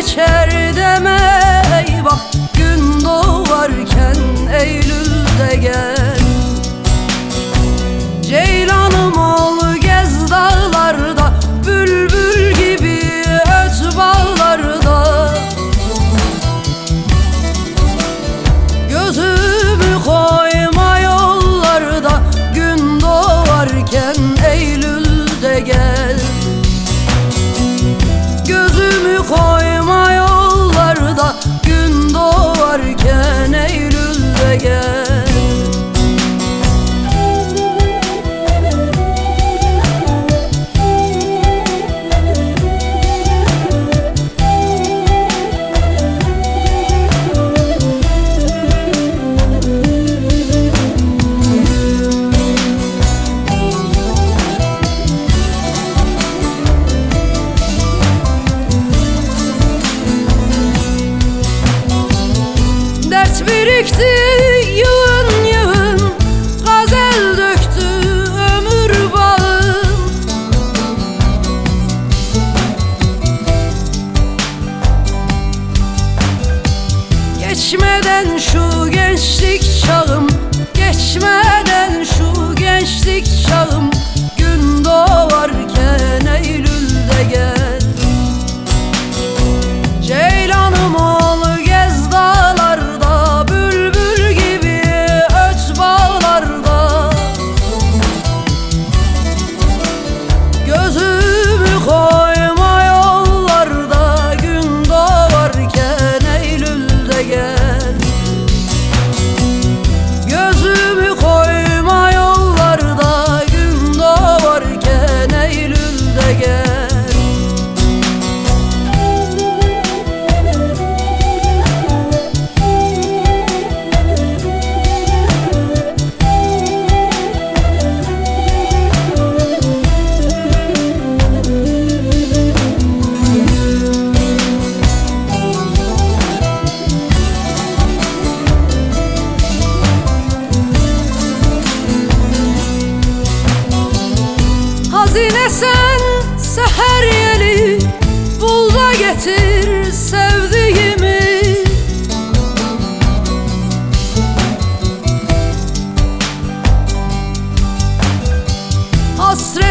一切。çekti yığın yığın Gazel döktü ömür bağım Geçmeden şu gençlik çağı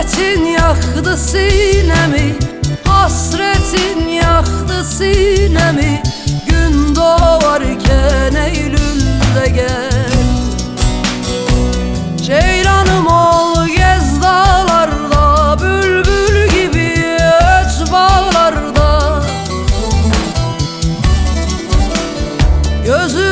Hasretin yaktı sinemi Hasretin yaktı sinemi. Gün doğarken Eylül'de gel. Ceylanım ol gez dağlarda Bülbül gibi öt bağlarda. Gözüm